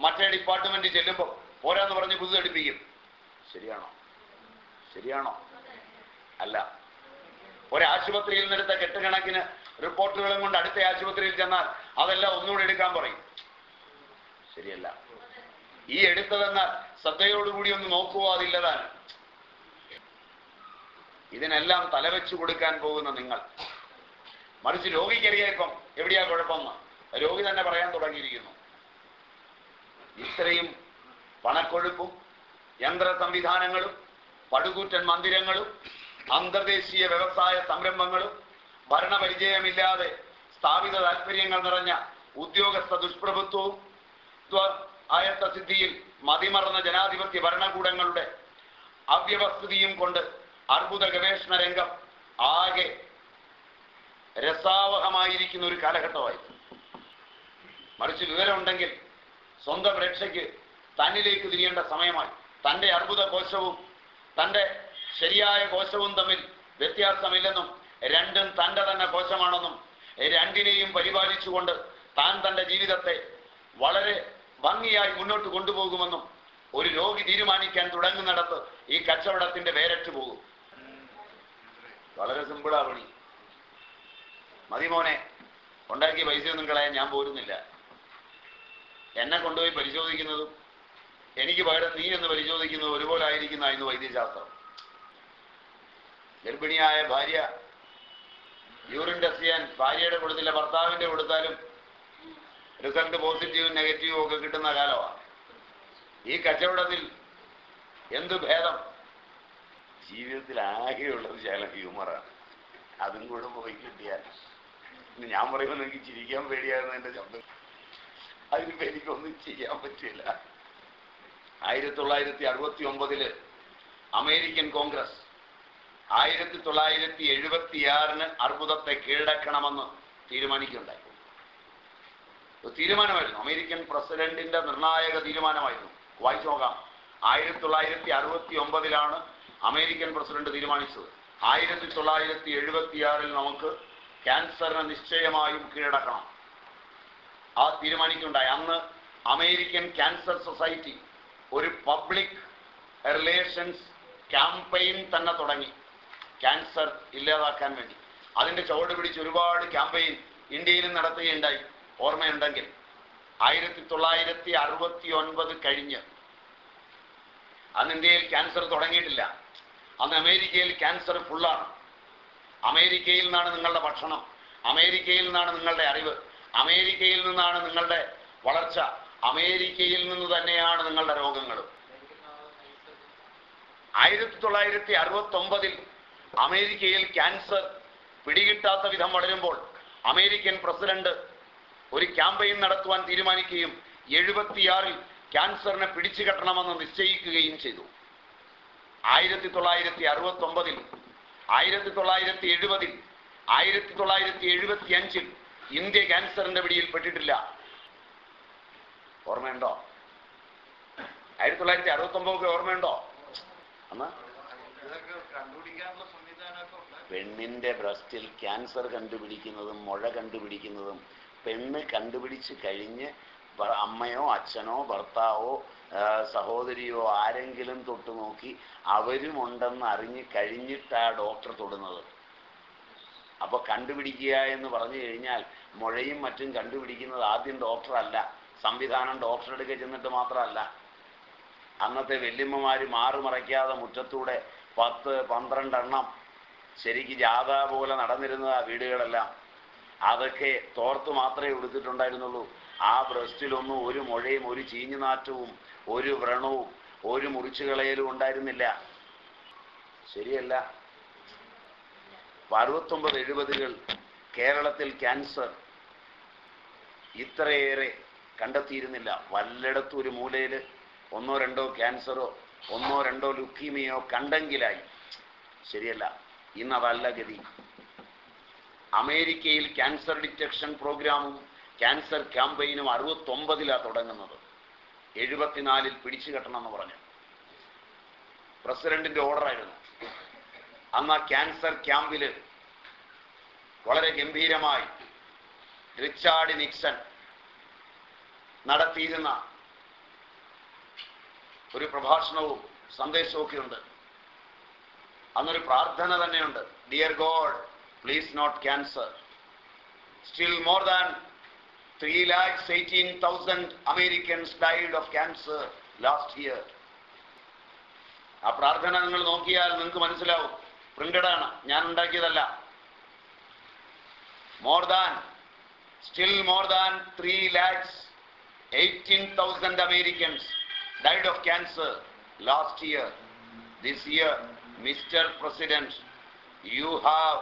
മറ്റേ ഡിപ്പാർട്ട്മെന്റ് ചെല്ലുമ്പോൾ പോരാന്ന് പറഞ്ഞ് പുതുതെടുപ്പിക്കും ശരിയാണോ? ശരിയാണോ? അല്ല. ഒരാശുപത്രിയിൽ നിന്നെടുത്ത കെട്ടുകണക്കിന് റിപ്പോർട്ടുകളും കൊണ്ട് അടുത്ത ആശുപത്രിയിൽ ചെന്നാൽ അതെല്ലാം ഒന്നുകൂടി എടുക്കാൻ പറയും. ശരിയല്ല. ഈ എടുത്തതെന്നാൽ ശ്രദ്ധയോടുകൂടി ഒന്ന് നോക്കുവോ അതില്ലതാണ്. ഇതിനെല്ലാം തലവെച്ചു കൊടുക്കാൻ പോകുന്ന നിങ്ങൾ. മറിച്ച് രോഗിക്കറിയാം എവിടെയാ കുഴപ്പമെന്ന്. രോഗി തന്നെ പറയാൻ തുടങ്ങിയിരിക്കുന്നു. ഇത്രയും പണക്കൊഴുപ്പും യന്ത്ര സംവിധാനങ്ങളും പടുകൂറ്റൻ മന്ദിരങ്ങളും അന്തർദേശീയ വ്യവസായ സംരംഭങ്ങളും ഭരണപരിചയമില്ലാതെ സ്ഥാപിത താല്പര്യങ്ങൾ നിറഞ്ഞ ഉദ്യോഗസ്ഥ ദുഷ്പ്രഭുത്വവും ആയത്ത സിദ്ധിയിൽ മതിമറന്ന ജനാധിപത്യ ഭരണകൂടങ്ങളുടെ അവ്യവസ്ഥിതിയും കൊണ്ട് അർബുദ ഗവേഷണ രംഗം ആകെ രസാവഹമായിരിക്കുന്ന ഒരു കാലഘട്ടമായിരുന്നു. മറിച്ച് വിവരമുണ്ടെങ്കിൽ സ്വന്തം രക്ഷയ്ക്ക് തന്നിലേക്ക് തിരിയേണ്ട സമയമായി. തന്റെ അർബുദ കോശവും തന്റെ ശരിയായ കോശവും തമ്മിൽ വ്യത്യാസമില്ലെന്നും രണ്ടും തന്റെ തന്നെ കോശമാണെന്നും രണ്ടിനെയും പരിപാലിച്ചുകൊണ്ട് താൻ തന്റെ ജീവിതത്തെ വളരെ ഭംഗിയായി മുന്നോട്ട് കൊണ്ടുപോകുമെന്നും ഒരു രോഗി തീരുമാനിക്കാൻ തുടങ്ങുന്നിടത്ത് ഈ കച്ചവടത്തിന്റെ വേരറ്റ് പോകും. വളരെ സിമ്പിളാ പണി. മതിമോനെ ഉണ്ടാക്കിയ പൈസയൊന്നും കളയാൻ ഞാൻ പോരുന്നില്ല. എന്നെ കൊണ്ടുപോയി പരിശോധിക്കുന്നതും എനിക്ക് പകരം നീ എന്ന് പരിശോധിക്കുന്നത് ഒരുപോലെ ആയിരിക്കുന്ന ഇന്ന് വൈദ്യശാസ്ത്രം. ഗർഭിണിയായ ഭാര്യ യൂറിൻ ടെസ്റ്റ് ചെയ്യാൻ ഭാര്യയുടെ കൊടുത്തില്ല ഭർത്താവിന്റെ കൊടുത്താലും റിസൾട്ട് പോസിറ്റീവും നെഗറ്റീവും ഒക്കെ കിട്ടുന്ന കാലമാണ്. ഈ കച്ചവടത്തിൽ എന്ത് ഭേദം? ജീവിതത്തിൽ ആകെയുള്ളത് ചില ഹ്യൂമറാണ് അതും കൂടെ പോയി കിട്ടിയാൽ. ഞാൻ പറയുമ്പോൾ എനിക്ക് ചിരിക്കാൻ പേടിയായിരുന്നു എന്റെ ശബ്ദം. അതിനിപ്പോ എനിക്കൊന്നും ചെയ്യാൻ പറ്റില്ല. ആയിരത്തി തൊള്ളായിരത്തി അറുപത്തി ഒമ്പതിൽ അമേരിക്കൻ കോൺഗ്രസ് ആയിരത്തി തൊള്ളായിരത്തി എഴുപത്തിയാറിന് അർബുദത്തെ കീഴടക്കണമെന്ന് തീരുമാനിക്കുകയുണ്ടായി. തീരുമാനമായിരുന്നു. അമേരിക്കൻ പ്രസിഡന്റിന്റെ നിർണായക തീരുമാനമായിരുന്നു. വായിച്ചു നോക്കാം ആയിരത്തി തൊള്ളായിരത്തി അറുപത്തി ഒമ്പതിലാണ് അമേരിക്കൻ പ്രസിഡന്റ് തീരുമാനിച്ചത്. ആയിരത്തി തൊള്ളായിരത്തി എഴുപത്തിയാറിൽ നമുക്ക് ക്യാൻസറിനെ നിശ്ചയമായും കീഴടക്കണം. ആ തീരുമാനിക്കുണ്ടായി അന്ന് അമേരിക്കൻ ക്യാൻസർ സൊസൈറ്റി ഒരു പബ്ലിക് റിലേഷൻസ് ക്യാമ്പയിൻ തന്നെ തുടങ്ങി. ക്യാൻസർ ഇല്ലാതാക്കാൻ വേണ്ടി. അതിന്റെ ചുവട് പിടിച്ച് ഒരുപാട് ക്യാമ്പയിൻ ഇന്ത്യയിലും നടത്തുകയുണ്ടായി. ഓർമ്മയുണ്ടെങ്കിൽ ആയിരത്തി തൊള്ളായിരത്തി അറുപത്തി ഒൻപത് കഴിഞ്ഞ് അന്ന് ഇന്ത്യയിൽ ക്യാൻസർ തുടങ്ങിയിട്ടില്ല. അന്ന് അമേരിക്കയിൽ ക്യാൻസർ ഫുള്ളാണ് അമേരിക്കയിൽ നിന്നാണ് നിങ്ങളുടെ ഭക്ഷണം. അമേരിക്കയിൽ നിന്നാണ് നിങ്ങളുടെ അറിവ്. അമേരിക്കയിൽ നിന്നാണ് നിങ്ങളുടെ വളർച്ച. അമേരിക്കയിൽ നിന്ന് തന്നെയാണ് നിങ്ങളുടെ രോഗങ്ങളും. ആയിരത്തി തൊള്ളായിരത്തി അറുപത്തി ഒമ്പതിൽ അമേരിക്കയിൽ ക്യാൻസർ പിടികിട്ടാത്ത വിധം വളരുമ്പോൾ അമേരിക്കൻ പ്രസിഡന്റ് ഒരു ക്യാമ്പയിൻ നടത്തുവാൻ തീരുമാനിക്കുകയും എഴുപത്തിയാറിൽ ക്യാൻസറിനെ പിടിച്ചു കെട്ടണമെന്ന് നിശ്ചയിക്കുകയും ചെയ്തു. ആയിരത്തി തൊള്ളായിരത്തി അറുപത്തി ഒമ്പതിൽ ആയിരത്തി തൊള്ളായിരത്തി എഴുപതിൽ ആയിരത്തി തൊള്ളായിരത്തി എഴുപത്തി അഞ്ചിൽ ഇന്ത്യ ക്യാൻസറിന്റെ പിടിയിൽ പെട്ടിട്ടില്ല. ഓർമ്മയുണ്ടോ? ആയിരത്തി തൊള്ളായിരത്തി അറുപത്തി ഒമ്പതൊക്കെ ഓർമ്മയുണ്ടോ പെണ്ണിന്റെ ബ്രസ്റ്റിൽ ക്യാൻസർ കണ്ടുപിടിക്കുന്നതും മുഴ കണ്ടുപിടിക്കുന്നതും പെണ്ണ് കണ്ടുപിടിച്ച് കഴിഞ്ഞ് അമ്മയോ അച്ഛനോ ഭർത്താവോ സഹോദരിയോ ആരെങ്കിലും തൊട്ടു നോക്കി അവരുമുണ്ടെന്ന് അറിഞ്ഞ് കഴിഞ്ഞിട്ടാ ഡോക്ടർ തൊടുന്നത്. അപ്പൊ കണ്ടുപിടിക്കുക എന്ന് പറഞ്ഞു കഴിഞ്ഞാൽ മുഴയും മറ്റും കണ്ടുപിടിക്കുന്നത് ആദ്യം ഡോക്ടറല്ല സംവിധാനം ഡോക്ടറുടെ അടുക്കെ ചെന്നിട്ട് മാത്രമല്ല. അന്നത്തെ വല്യമ്മമാര് മാറുമറയ്ക്കാതെ മുറ്റത്തൂടെ പത്ത് പന്ത്രണ്ടെണ്ണം ശരിക്ക് ജാഥ പോലെ നടന്നിരുന്നത് ആ വീടുകളെല്ലാം. അതൊക്കെ തോർത്ത് മാത്രമേ എടുത്തിട്ടുണ്ടായിരുന്നുള്ളൂ ആ ബ്രസ്റ്റിലൊന്നും ഒരു മുഴയും ഒരു ചീഞ്ഞുനാറ്റവും ഒരു വ്രണവും ഒരു മുറിച്ചു കളയലും ഉണ്ടായിരുന്നില്ല. ശരിയല്ല. അറുപത്തൊമ്പത് എഴുപതുകൾ കേരളത്തിൽ ക്യാൻസർ ഇത്രയേറെ കണ്ടെത്തിയിരുന്നില്ല. വല്ലയിടത്തും ഒരു മൂലയിൽ ഒന്നോ രണ്ടോ ക്യാൻസറോ ഒന്നോ രണ്ടോ ലുക്കീമിയോ കണ്ടെങ്കിലായി. ശരിയല്ല ഇന്ന് അതല്ല ഗതി. അമേരിക്കയിൽ ക്യാൻസർ ഡിറ്റക്ഷൻ പ്രോഗ്രാമും ക്യാൻസർ ക്യാമ്പയിനും അറുപത്തൊമ്പതിലാണ് തുടങ്ങുന്നത്. എഴുപത്തിനാലിൽ പിടിച്ചു കെട്ടണമെന്ന് പറഞ്ഞു. പ്രസിഡന്റിന്റെ ഓർഡറായിരുന്നു. അന്ന് ആ ക്യാൻസർ ക്യാമ്പിൽ വളരെ ഗംഭീരമായി റിച്ചാർഡ് നിക്സൺ നടത്തിയിരുന്ന ഒരു പ്രഭാഷണവും സന്ദേശവും ഒക്കെ ഉണ്ട് അന്നൊരു പ്രാർത്ഥന തന്നെയുണ്ട്. Dear God please note cancer still more than three lakhs eighteen thousand Americans died of cancer last year ആ പ്രാർത്ഥന നിങ്ങൾ നോക്കിയാൽ നിങ്ങൾക്ക് മനസ്സിലാവും. പ്രിന്റഡ് ആണ്. ഞാൻ ഉണ്ടാക്കിയതല്ല. More than still more than three lakhs eighteen thousand Americans died of cancer last year this year Mr President you have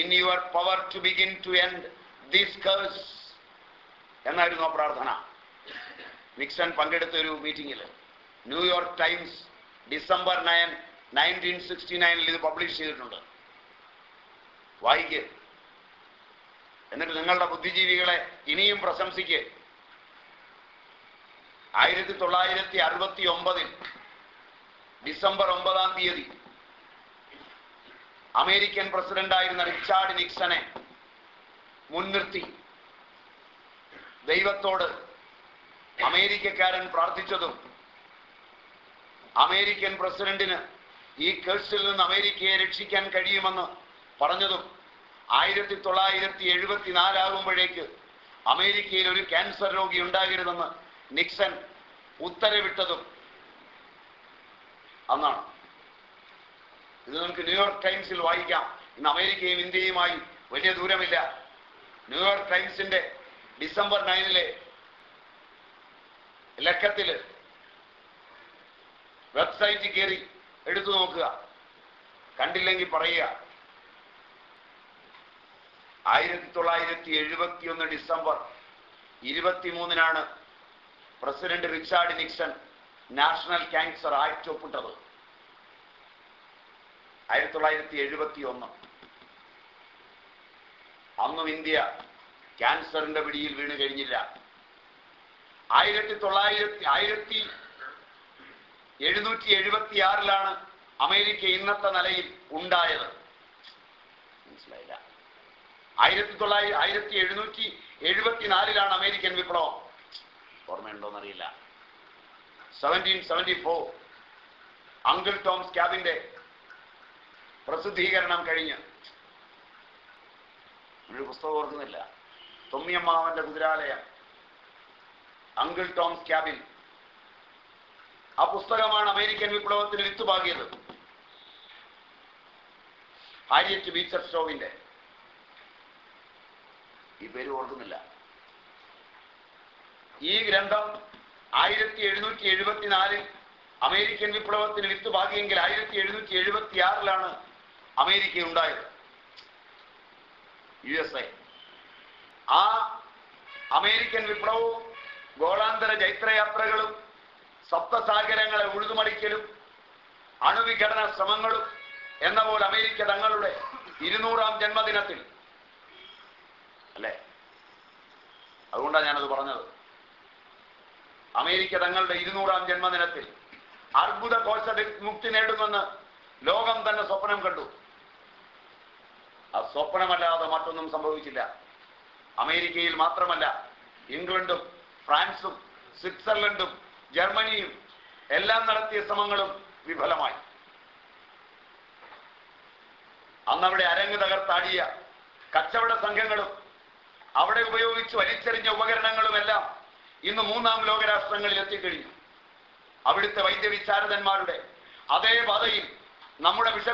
in your power to begin to end this curse എന്നായിരുന്നു പ്രാർത്ഥന. നിക്സൺ പങ്കെടുത്ത ഒരു മീറ്റിംഗിൽ New York Times December nine nineteen sixty നയനിൽ ഇത് പബ്ലിഷ് ചെയ്തിട്ടുണ്ട്. വായിക്ക്. എന്നിട്ട് നിങ്ങളുടെ ബുദ്ധിജീവികളെ ഇനിയും പ്രശംസിക്ക്. ആയിരത്തി തൊള്ളായിരത്തി അറുപത്തി ഒമ്പതിൽ ഡിസംബർ ഒമ്പതാം തീയതി അമേരിക്കൻ പ്രസിഡന്റായിരുന്ന റിച്ചാർഡ് നിക്സനെ മുൻനിർത്തി ദൈവത്തോട് അമേരിക്കക്കാരൻ പ്രാർത്ഥിച്ചതും അമേരിക്കൻ പ്രസിഡന്റിന് ഈ കേസിൽ നിന്ന് അമേരിക്കയെ രക്ഷിക്കാൻ കഴിയുമെന്ന് പറഞ്ഞതും ആയിരത്തി തൊള്ളായിരത്തി എഴുപത്തിനാലാകുമ്പോഴേക്ക് അമേരിക്കയിൽ ഒരു ക്യാൻസർ രോഗി ഉണ്ടാകരുതെന്ന് നിക്സൺ ഉത്തരവിട്ടതും അന്നാണ്. ഇത് നമുക്ക് ന്യൂയോർക്ക് ടൈംസിൽ വായിക്കാം. ഇന്ന് അമേരിക്കയും ഇന്ത്യയുമായി വലിയ ദൂരമില്ല. ന്യൂയോർക്ക് ടൈംസിന്റെ ഡിസംബർ നയനിലെ ലക്കത്തിൽ വെബ്സൈറ്റ് കയറി എടുത്തു നോക്കുക. കണ്ടില്ലെങ്കിൽ പറയുക. ആയിരത്തി തൊള്ളായിരത്തി എഴുപത്തി ഒന്ന് December ഇരുപത്തിമൂന്നിനാണ് president Richard Nixon national cancer act ഒപ്പിട്ടത്. ആയിരത്തി തൊള്ളായിരത്തി എഴുപത്തി ഒന്ന് അന്നും ഇന്ത്യ ക്യാൻസറിന്റെ പിടിയിൽ വീണ് കഴിഞ്ഞില്ല. ആയിരത്തി തൊള്ളായിരത്തി ആയിരത്തി എഴുന്നൂറ്റി എഴുപത്തി ആറിലാണ് അമേരിക്ക ഇന്നത്തെ നിലയിൽ ഉണ്ടായത്. മനസ്സിലായില്ല. ആയിരത്തി തൊള്ളായിരത്തി ആയിരത്തി എഴുന്നൂറ്റി എഴുപത്തിനാലിലാണ് അമേരിക്കൻ വിപ്ലവം. ഓർമ്മയുണ്ടോന്നറിയില്ല. Seventeen seventy four uncle Tom's ക്യാബിന്റെ പ്രസിദ്ധീകരണം കഴിഞ്ഞ്. ഒരു പുസ്തകം ഓർക്കുന്നില്ല. തൊമ്മിയമ്മാവന്റെ കുതിരാലയം. അങ്കിൾ ടോംസ് ക്യാബിൻ ആ പുസ്തകമാണ് അമേരിക്കൻ വിപ്ലവത്തിന് വിത്തുപാകിയത്. ഹാരിയറ്റ് ബീച്ചർ സ്റ്റോവിന്റെ ഈ പേര് ഓർക്കുന്നില്ല. ഈ ഗ്രന്ഥം ആയിരത്തി എഴുന്നൂറ്റി എഴുപത്തിനാലിൽ അമേരിക്കൻ വിപ്ലവത്തിന് വിത്തുപാകിയെങ്കിൽ ആയിരത്തി എഴുന്നൂറ്റി എഴുപത്തി ആറിലാണ് അമേരിക്ക ഉണ്ടായത് യു എസ് എ. ആ അമേരിക്കൻ വിപ്ലവവും ഗോളാന്തര ജൈത്രയാത്രകളും സപ്തസാഗരങ്ങളെ ഉഴുതുമറിക്കലും അണുവിഘടന ശ്രമങ്ങളും എന്ന പോലെ അമേരിക്ക തങ്ങളുടെ ഇരുന്നൂറാം ജന്മദിനത്തിൽ. അല്ലേ? അതുകൊണ്ടാണ് ഞാനത് പറഞ്ഞത്. അമേരിക്ക തങ്ങളുടെ ഇരുന്നൂറാം ജന്മദിനത്തിൽ അർബുദ കോശ മുക്തി നേടുമെന്ന് ലോകം തന്നെ സ്വപ്നം കണ്ടു. ആ സ്വപ്നമല്ലാതെ മറ്റൊന്നും സംഭവിച്ചില്ല. അമേരിക്കയിൽ മാത്രമല്ല ഇംഗ്ലണ്ടും ഫ്രാൻസും സ്വിറ്റ്സർലൻഡും ജർമ്മനിയും എല്ലാം നടത്തിയ ശ്രമങ്ങളും വിഫലമായി. അന്നവിടെ അരങ്ങ് തകർത്താടിയ കച്ചവട സംഘങ്ങളും അവിടെ ഉപയോഗിച്ച് വലിച്ചെറിഞ്ഞ ഉപകരണങ്ങളും എല്ലാം ഇന്ന് മൂന്നാം ലോകരാഷ്ട്രങ്ങളിൽ എത്തിക്കഴിഞ്ഞു. അവിടുത്തെ വൈദ്യവിശാരദന്മാരുടെ അതേ പാതയിൽ നമ്മുടെ വിശ